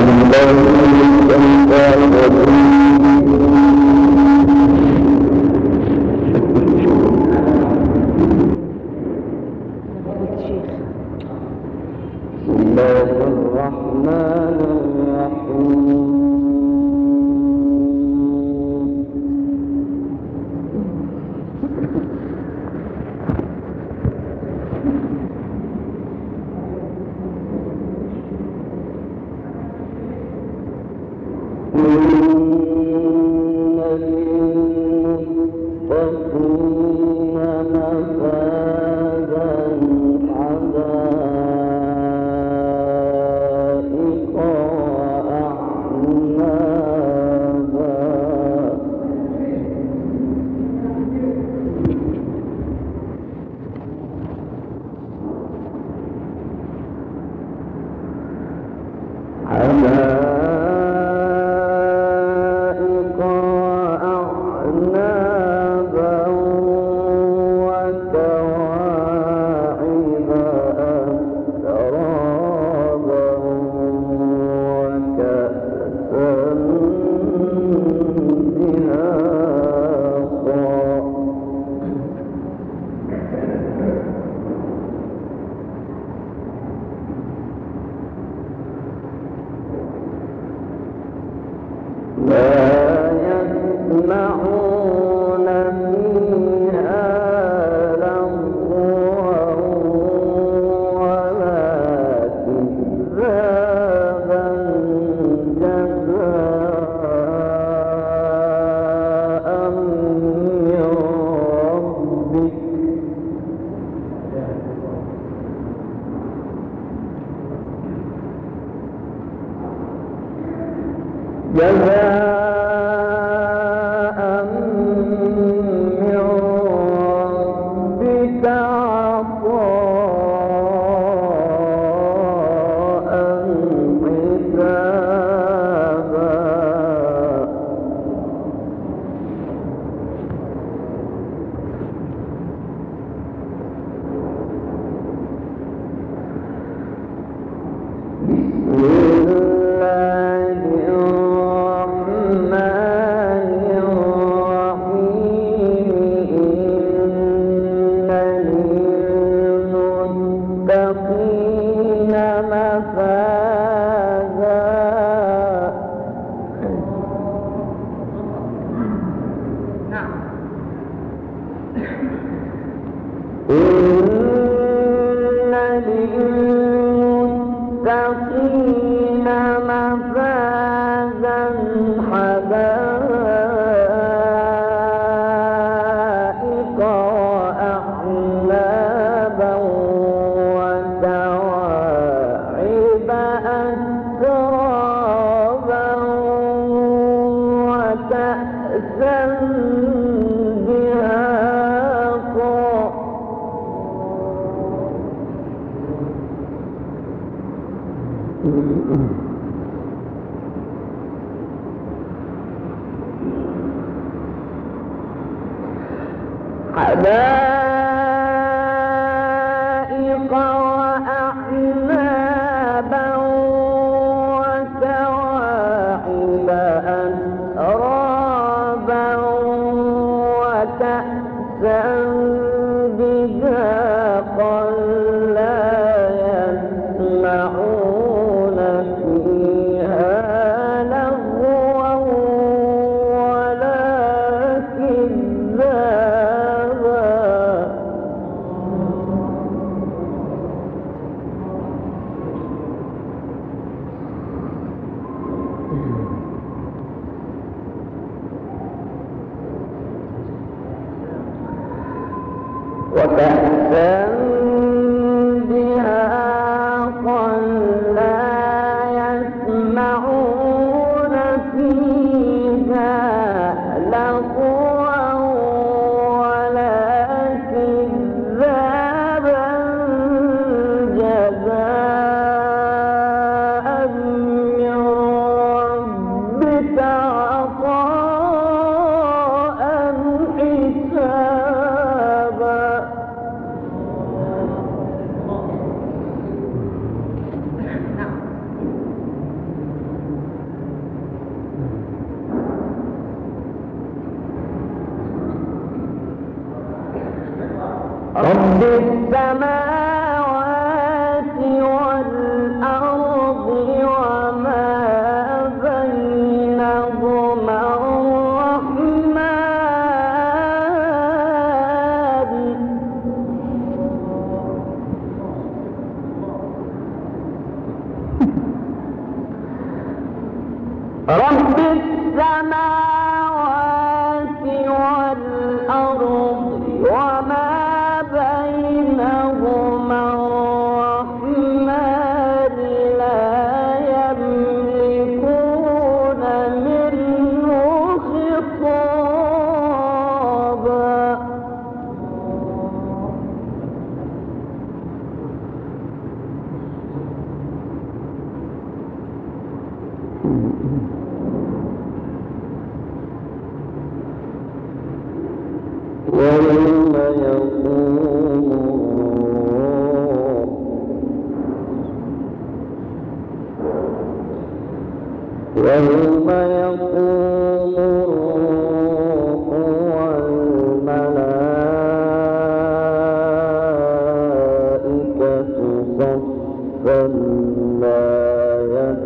Bismillahirrahmanirrahim.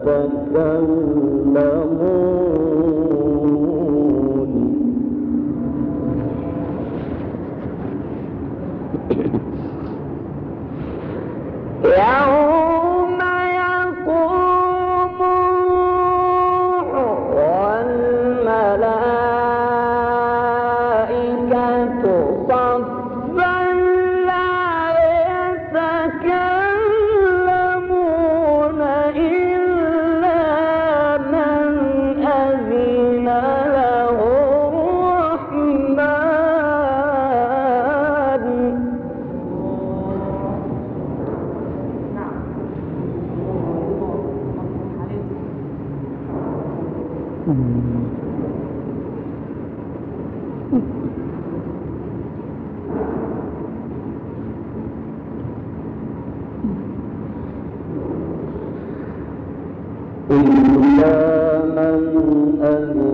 صفا لا إلا من أذن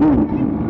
hmm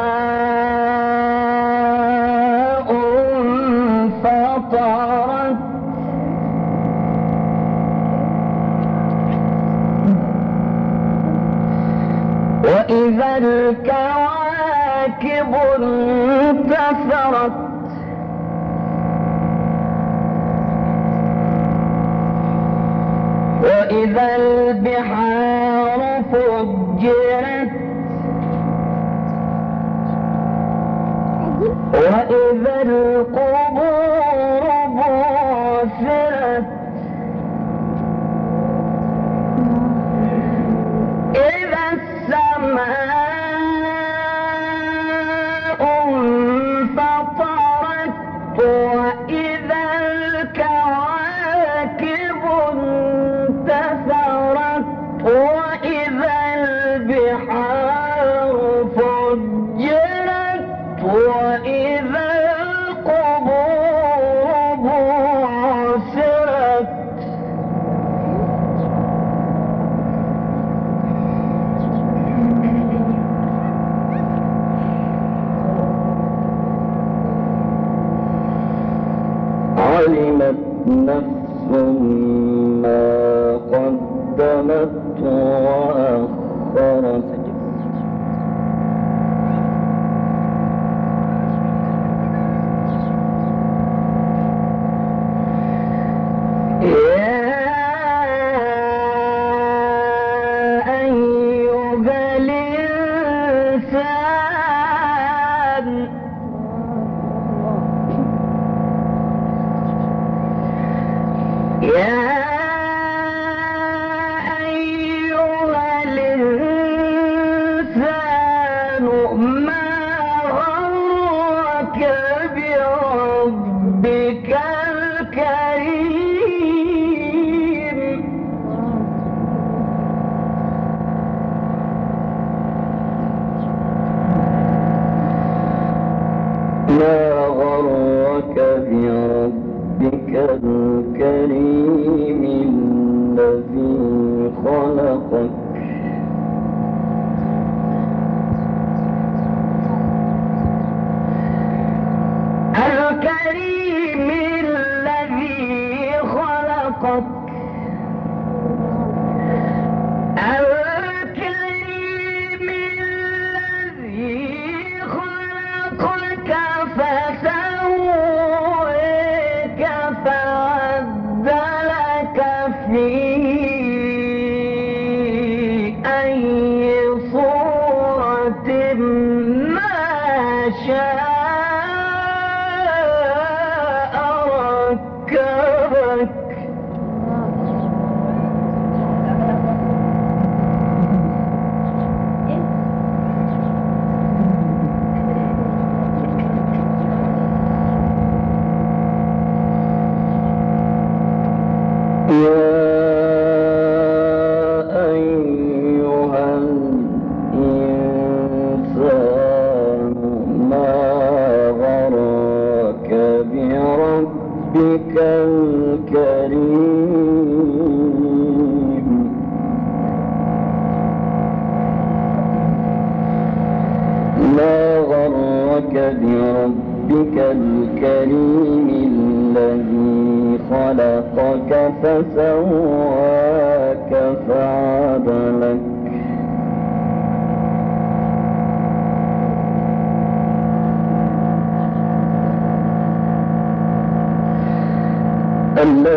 وإذا البحار فجرت وإذا القبور بوسرت النفس ربك الكريم. لا غرك بربك الكريم الذي خلقك فسوى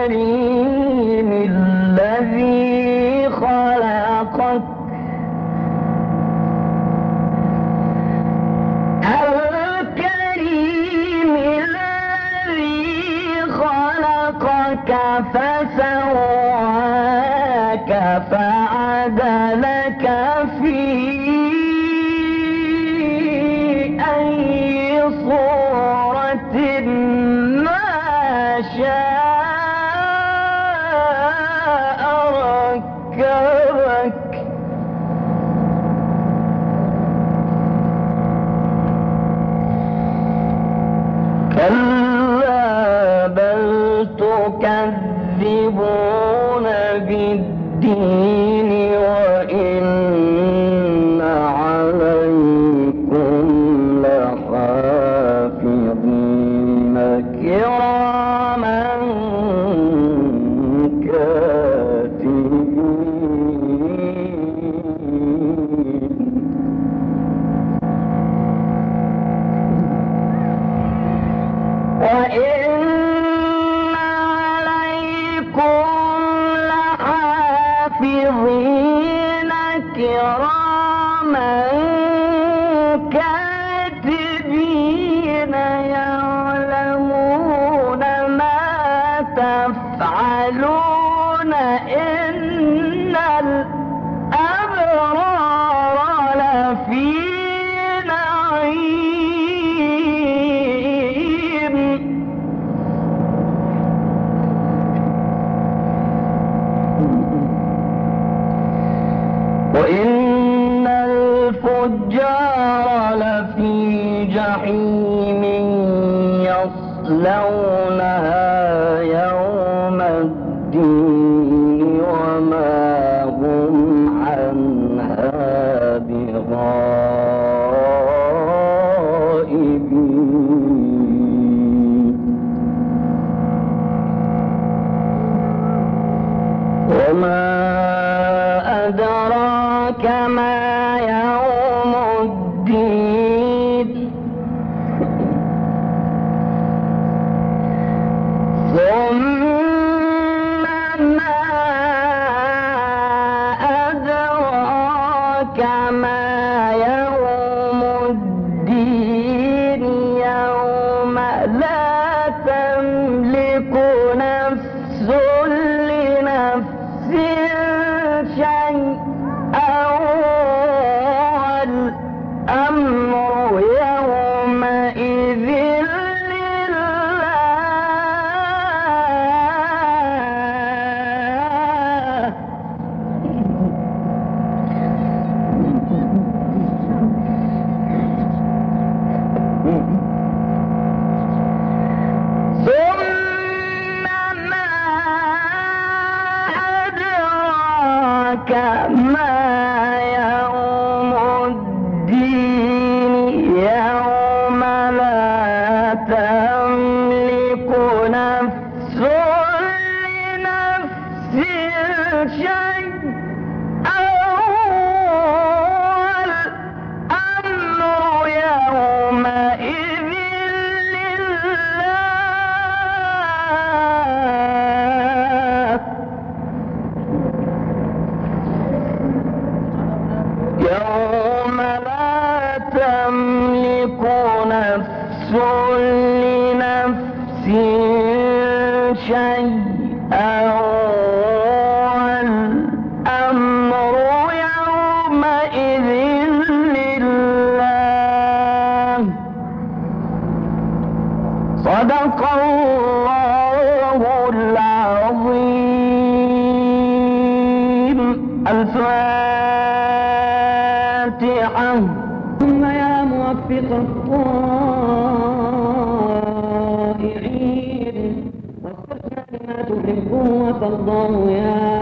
الكريم दे شيئا وترضاه يا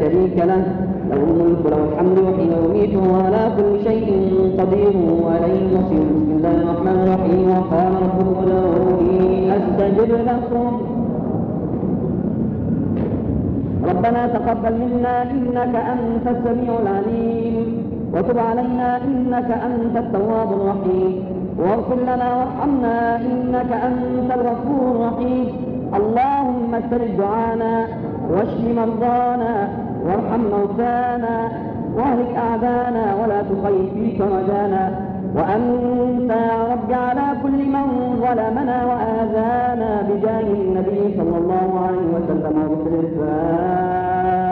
شريك له له الملك له الحمد يحيي ويميت وهو على كل شيء قدير وإليه المصير بسم الله الرحمن الرحيم وقال ربكم ادعوني أستجب لكم ربنا تقبل منا إنك أنت السميع العليم. وتب علينا إنك أنت التواب الرحيم. واغفر لنا وارحمنا إنك أنت الغفور الرحيم. اللهم استجب دعانا واشف مرضانا وارحم موتانا وأهلك أعدانا ولا تخيب فيك وأنت يا رب على كل من ظلمنا وآذانا بجاه النبي صلى الله عليه وسلم الفاتحة